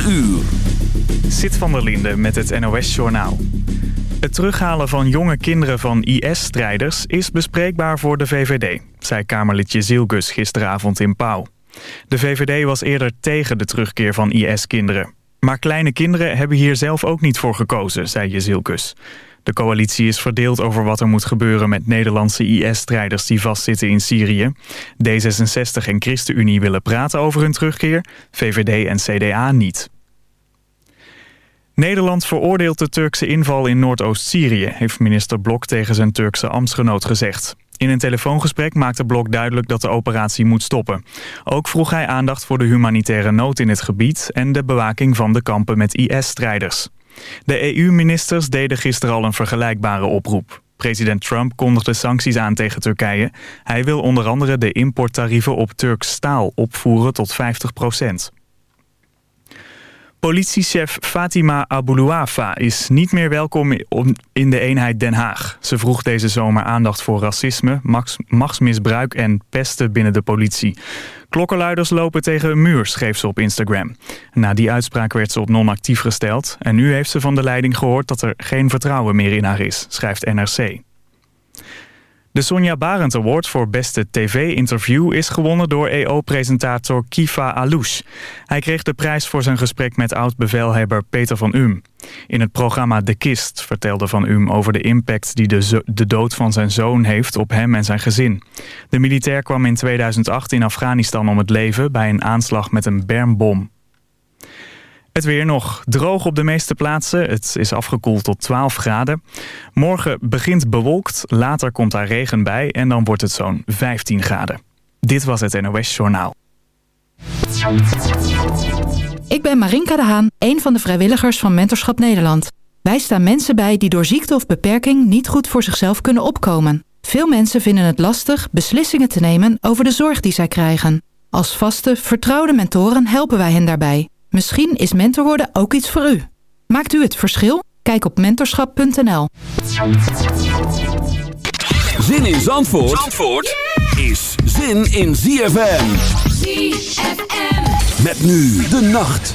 4 uur. Zit van der Linde met het NOS-journaal. Het terughalen van jonge kinderen van IS-strijders is bespreekbaar voor de VVD, zei Kamerlidje Zielgus gisteravond in Pauw. De VVD was eerder tegen de terugkeer van IS-kinderen. Maar kleine kinderen hebben hier zelf ook niet voor gekozen, zei Jezielkus. De coalitie is verdeeld over wat er moet gebeuren met Nederlandse IS-strijders die vastzitten in Syrië. D66 en ChristenUnie willen praten over hun terugkeer, VVD en CDA niet. Nederland veroordeelt de Turkse inval in Noordoost-Syrië... heeft minister Blok tegen zijn Turkse ambtsgenoot gezegd. In een telefoongesprek maakte Blok duidelijk dat de operatie moet stoppen. Ook vroeg hij aandacht voor de humanitaire nood in het gebied... en de bewaking van de kampen met IS-strijders. De EU-ministers deden gisteren al een vergelijkbare oproep. President Trump kondigde sancties aan tegen Turkije. Hij wil onder andere de importtarieven op Turks staal opvoeren tot 50 procent. Politiechef Fatima Aboulouafa is niet meer welkom in de eenheid Den Haag. Ze vroeg deze zomer aandacht voor racisme, machtsmisbruik en pesten binnen de politie. Klokkenluiders lopen tegen een muur, schreef ze op Instagram. Na die uitspraak werd ze op non-actief gesteld... en nu heeft ze van de leiding gehoord dat er geen vertrouwen meer in haar is, schrijft NRC. De Sonja Barend Award voor beste tv-interview is gewonnen door EO-presentator Kifa Alouche. Hij kreeg de prijs voor zijn gesprek met oud-bevelhebber Peter van Um. In het programma De Kist vertelde Van Um over de impact die de, de dood van zijn zoon heeft op hem en zijn gezin. De militair kwam in 2008 in Afghanistan om het leven bij een aanslag met een bermbom. Het weer nog droog op de meeste plaatsen. Het is afgekoeld tot 12 graden. Morgen begint bewolkt, later komt daar regen bij en dan wordt het zo'n 15 graden. Dit was het NOS Journaal. Ik ben Marinka de Haan, een van de vrijwilligers van Mentorschap Nederland. Wij staan mensen bij die door ziekte of beperking niet goed voor zichzelf kunnen opkomen. Veel mensen vinden het lastig beslissingen te nemen over de zorg die zij krijgen. Als vaste, vertrouwde mentoren helpen wij hen daarbij. Misschien is mentor worden ook iets voor u. Maakt u het verschil? Kijk op mentorschap.nl. Zin in Zandvoort, Zandvoort is zin in ZFM. ZFM. Met nu de nacht.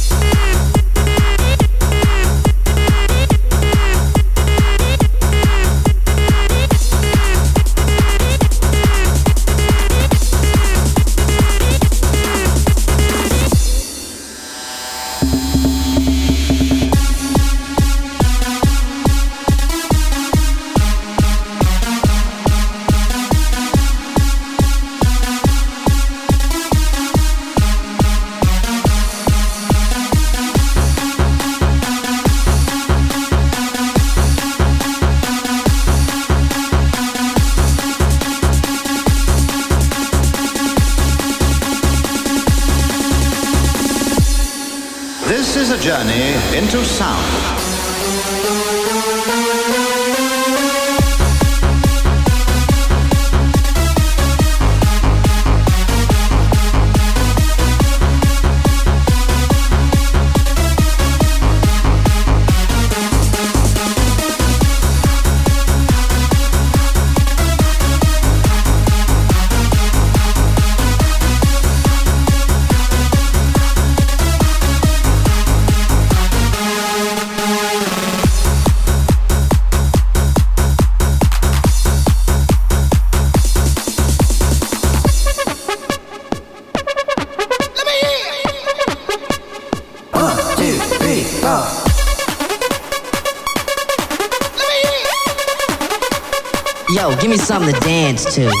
Dance to.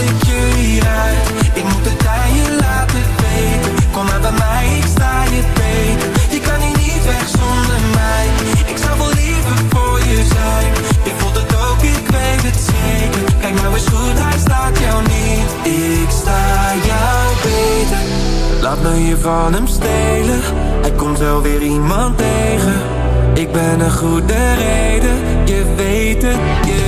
ik. Ik moet het aan je laten weten. Kom maar bij mij, ik sta je beter. Je kan hier niet weg zonder mij. Ik zou wel liever voor je zijn. Ik voelt het ook, ik weet het zeker. Kijk maar eens goed, hij staat jou niet. Ik sta jou beter. Laat me je van hem stelen. Hij komt wel weer iemand tegen. Ik ben een goede reden, je weet het, je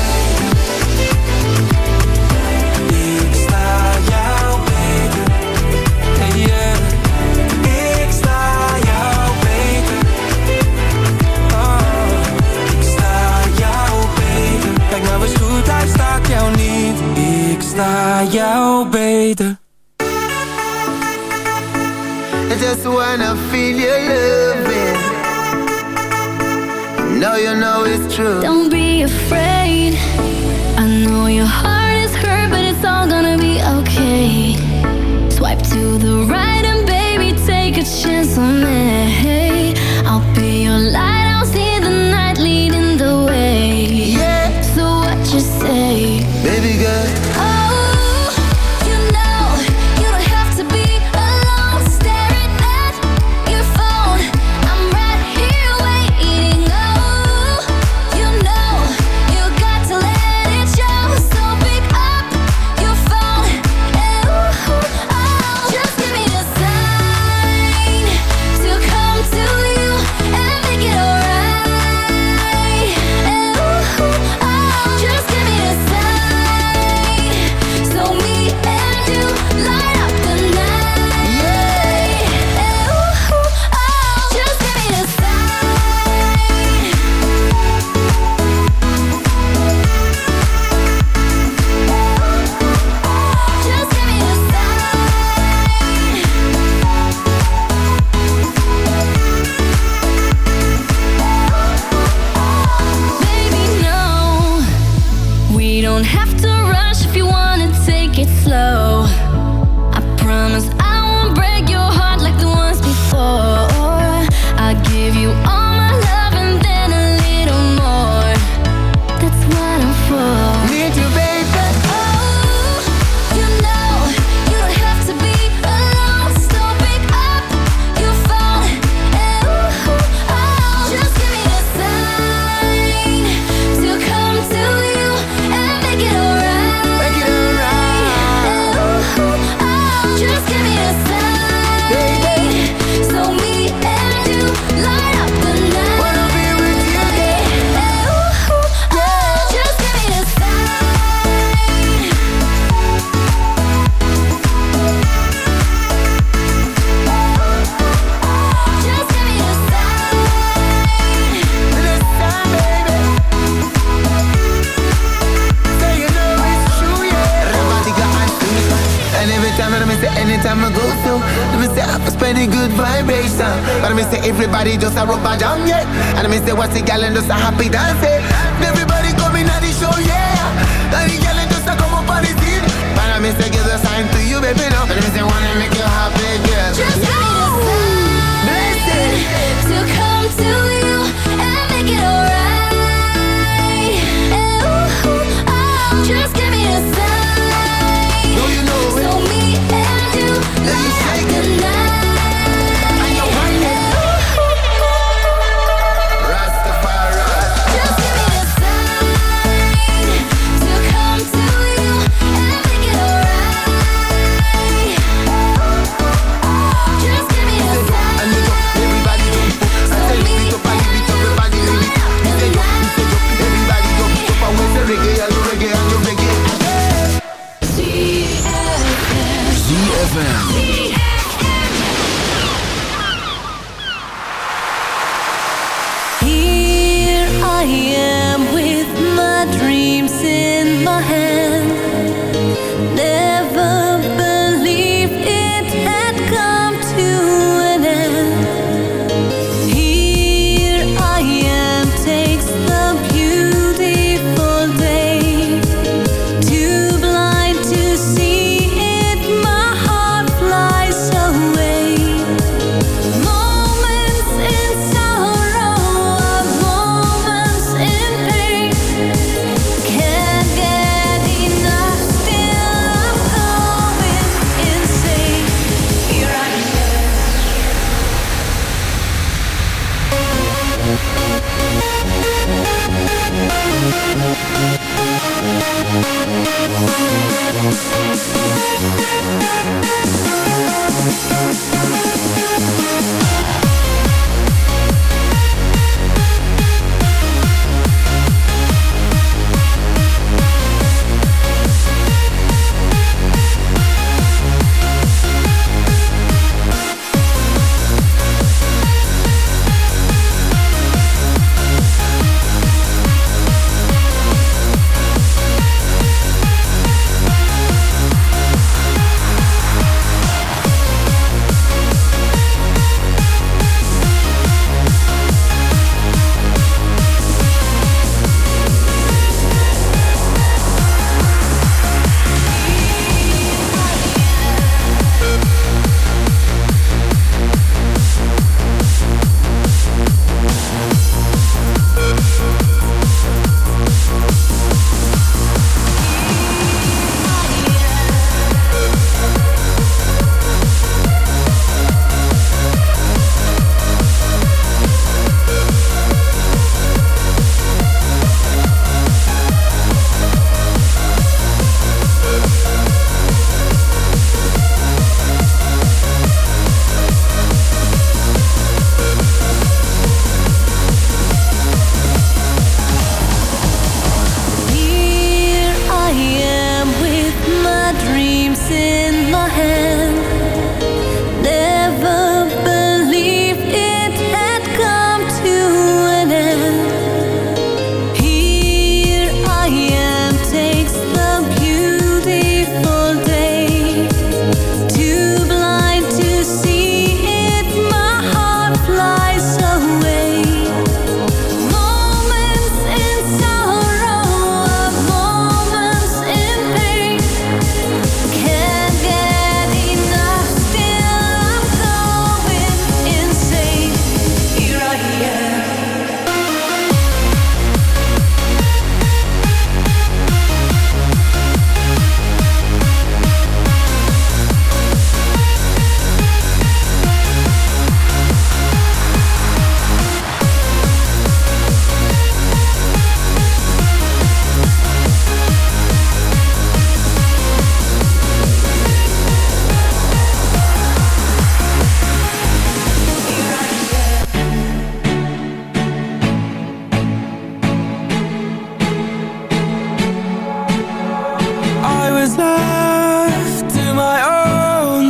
was left to my own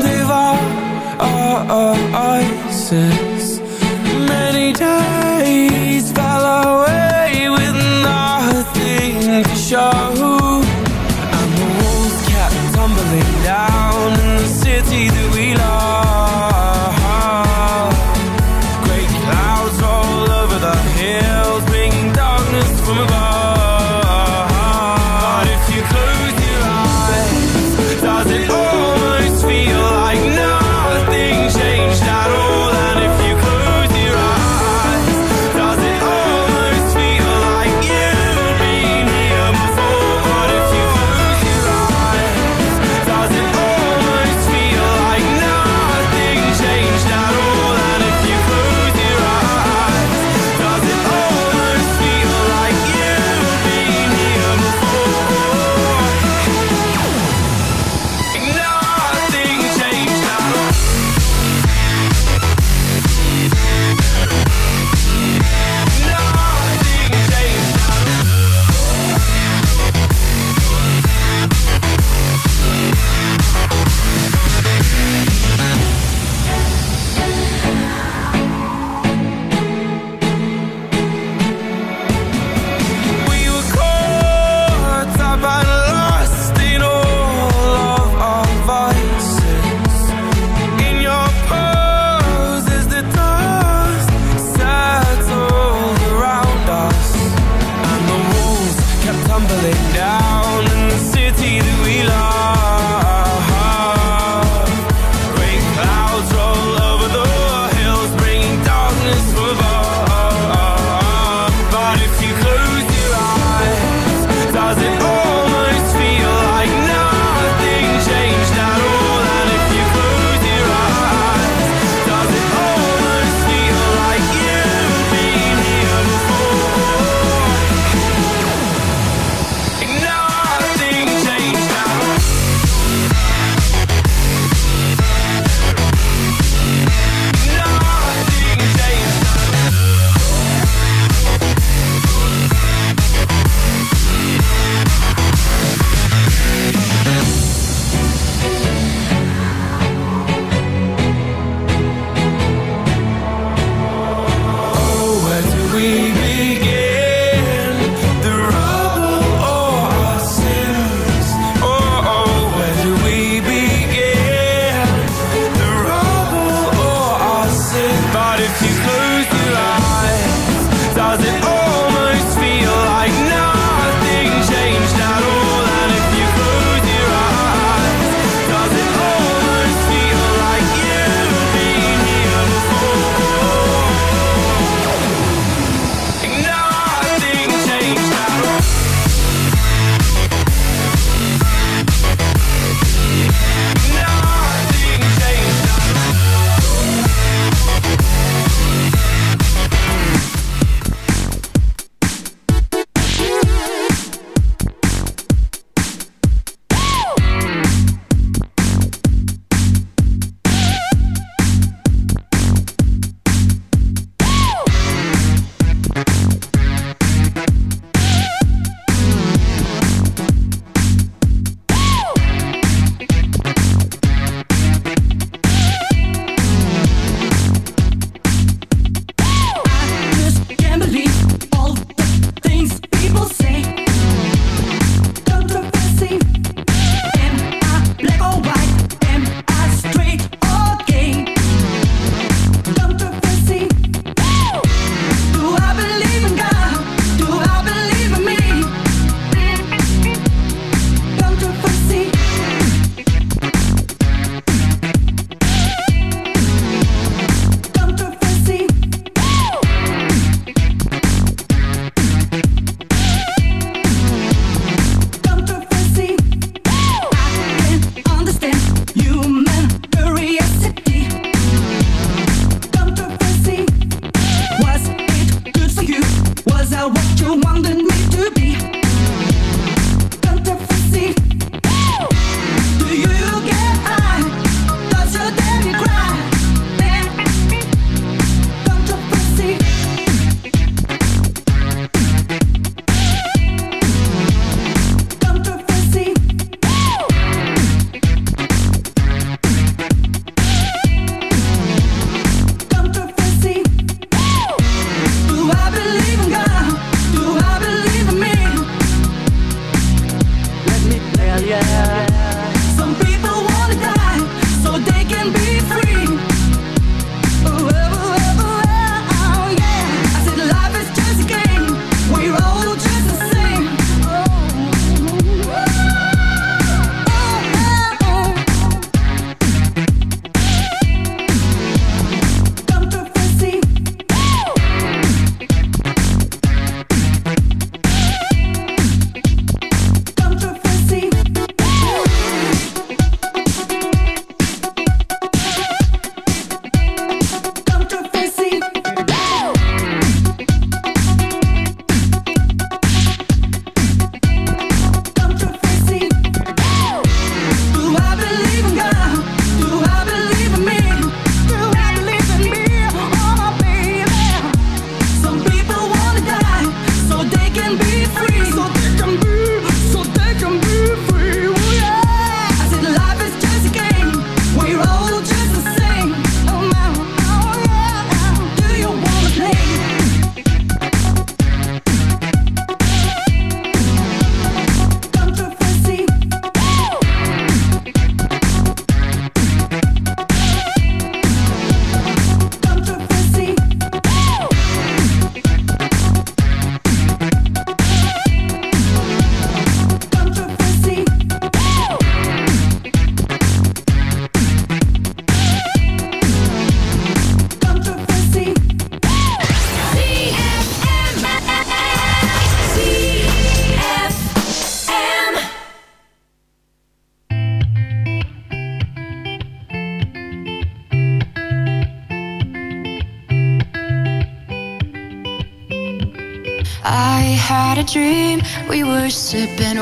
devices.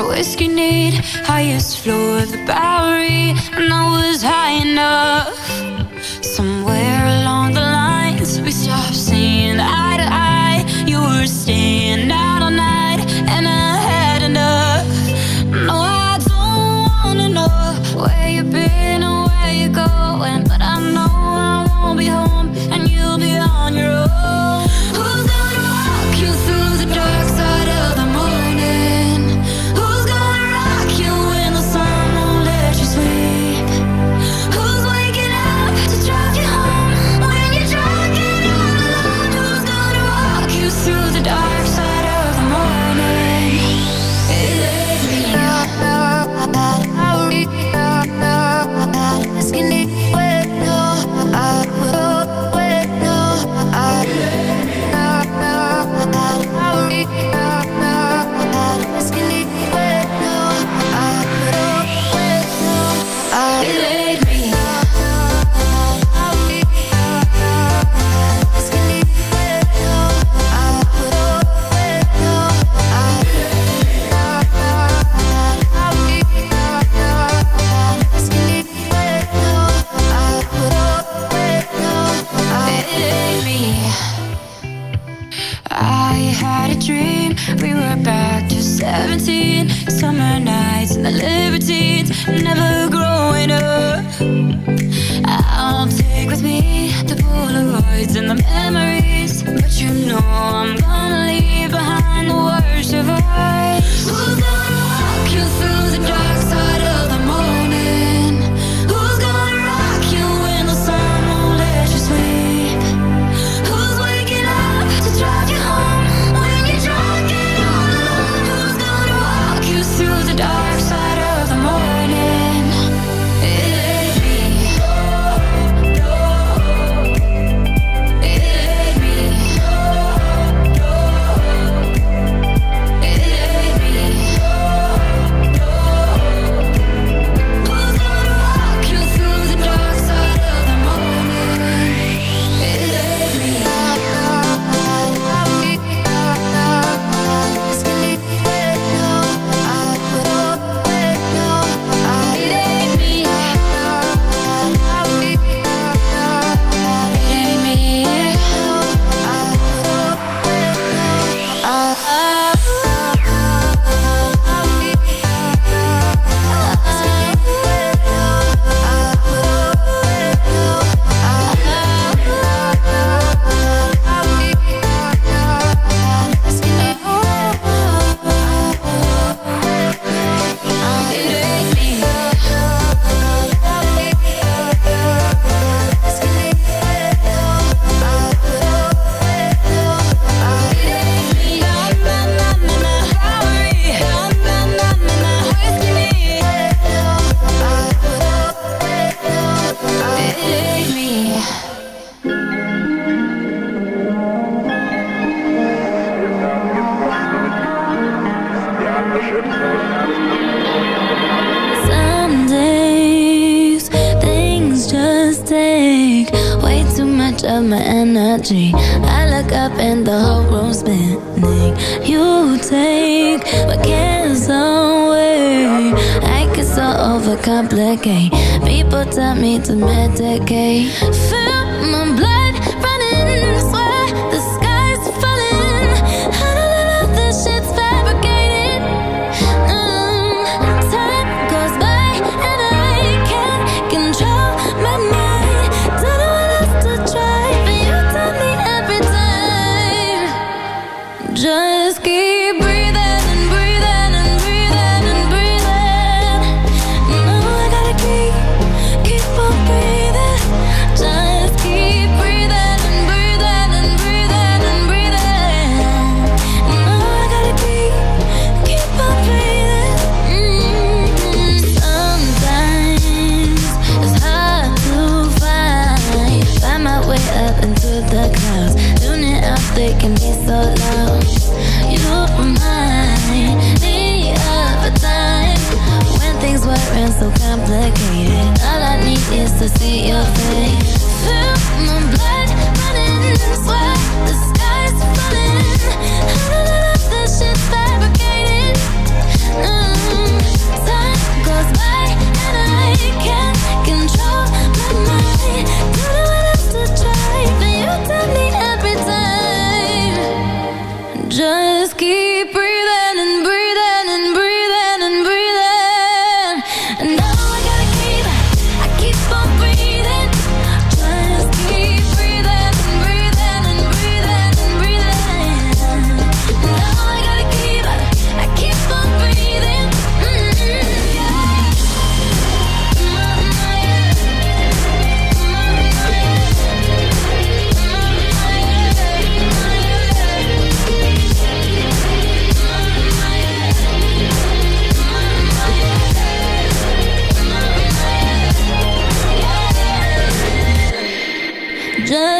Whiskey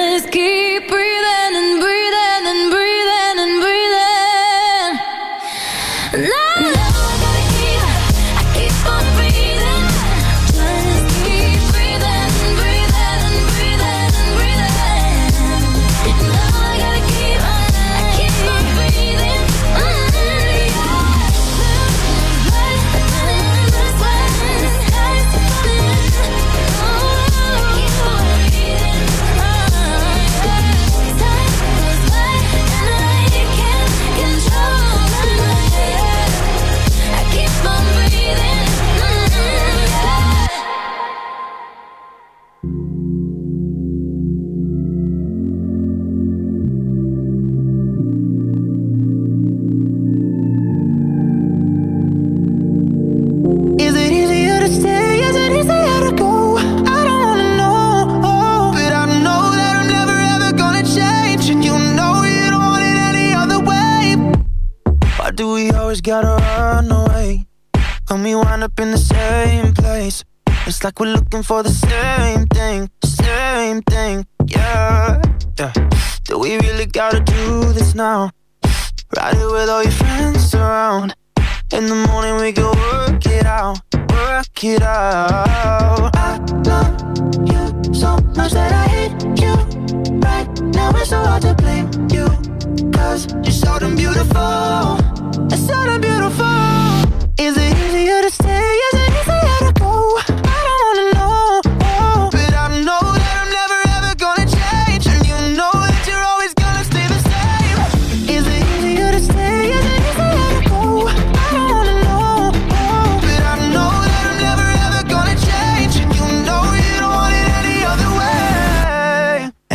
just keep for the snap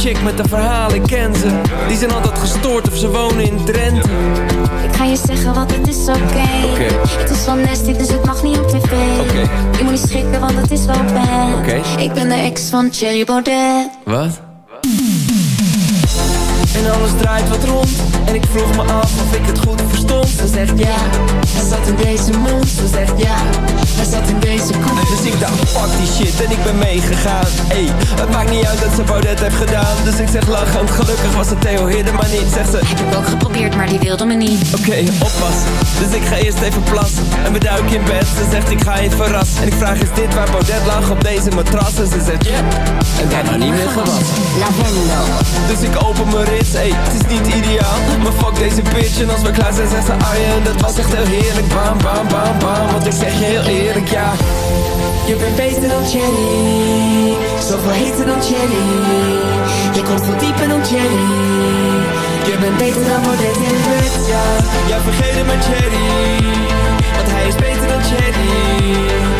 chick met een verhaal, ik ken ze Die zijn altijd gestoord of ze wonen in Drenthe Ik ga je zeggen, want het is oké. Oké. Het is wel nasty, dus het mag niet op tv. Oké. Je moet niet schrikken, want het is wel bad. Oké. Ik ben de ex van Cherry Baudet. Wat? En alles draait wat rond En ik vroeg me af of ik het goed verstond Ze zegt ja, hij zat in deze mond Ze zegt ja, hij zat in deze kont Dus ik dacht fuck die shit en ik ben meegegaan Ey, het maakt niet uit dat ze Baudet heeft gedaan Dus ik zeg lachend, gelukkig was het Theo Hidden maar niet Zegt ze, Heb ik ook geprobeerd, maar die wilde me niet. Oké, oppassen. Dus ik ga eerst even plassen. En we duiken in bed. Ze zegt ik ga je verrassen. En ik vraag is dit waar Baudet lag op deze matras? En ze zegt ja. En daarna niet meer gewassen. Lavendel. Dus ik open mijn Ey, het is niet ideaal. Maar fuck deze bitch. En als we klaar zijn zegt ze Arjen. Dat was echt heel heerlijk. Bam, bam, bam, bam. Want ik zeg je heel eerlijk ja. Je bent beter dan Jenny. Zoveel heter dan Jenny. Je komt veel dieper dan Jenny. Je bent beter dan Baudet in bed, ja Ja, vergeet het maar Cherry Want hij is beter dan Cherry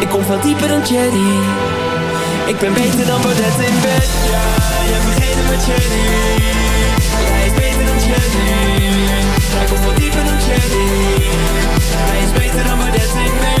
Ik kom veel dieper dan Cherry Ik ben beter dan Baudet in bed, ja Je vergeet het met Cherry Hij is beter dan Cherry Hij komt veel dieper dan Cherry Hij is beter dan Baudet in bed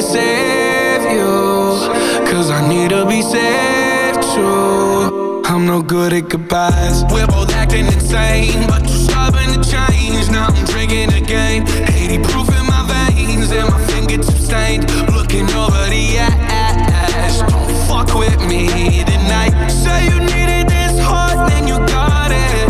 I save you. Cause I need to be saved too. I'm no good at goodbyes. We're both acting insane, but too stubborn to change. Now I'm drinking again. 80 proof in my veins, and my fingertips stained. Looking over the ash. Don't fuck with me tonight. Say you needed this hard, then you got it.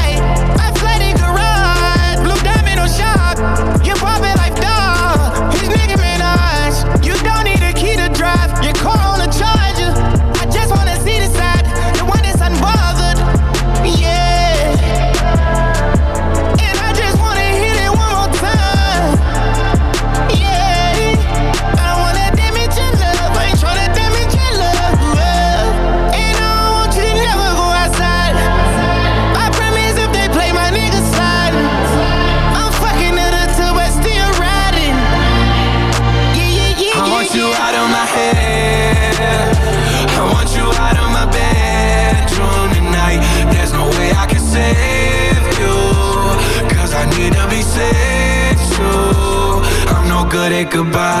goodbye.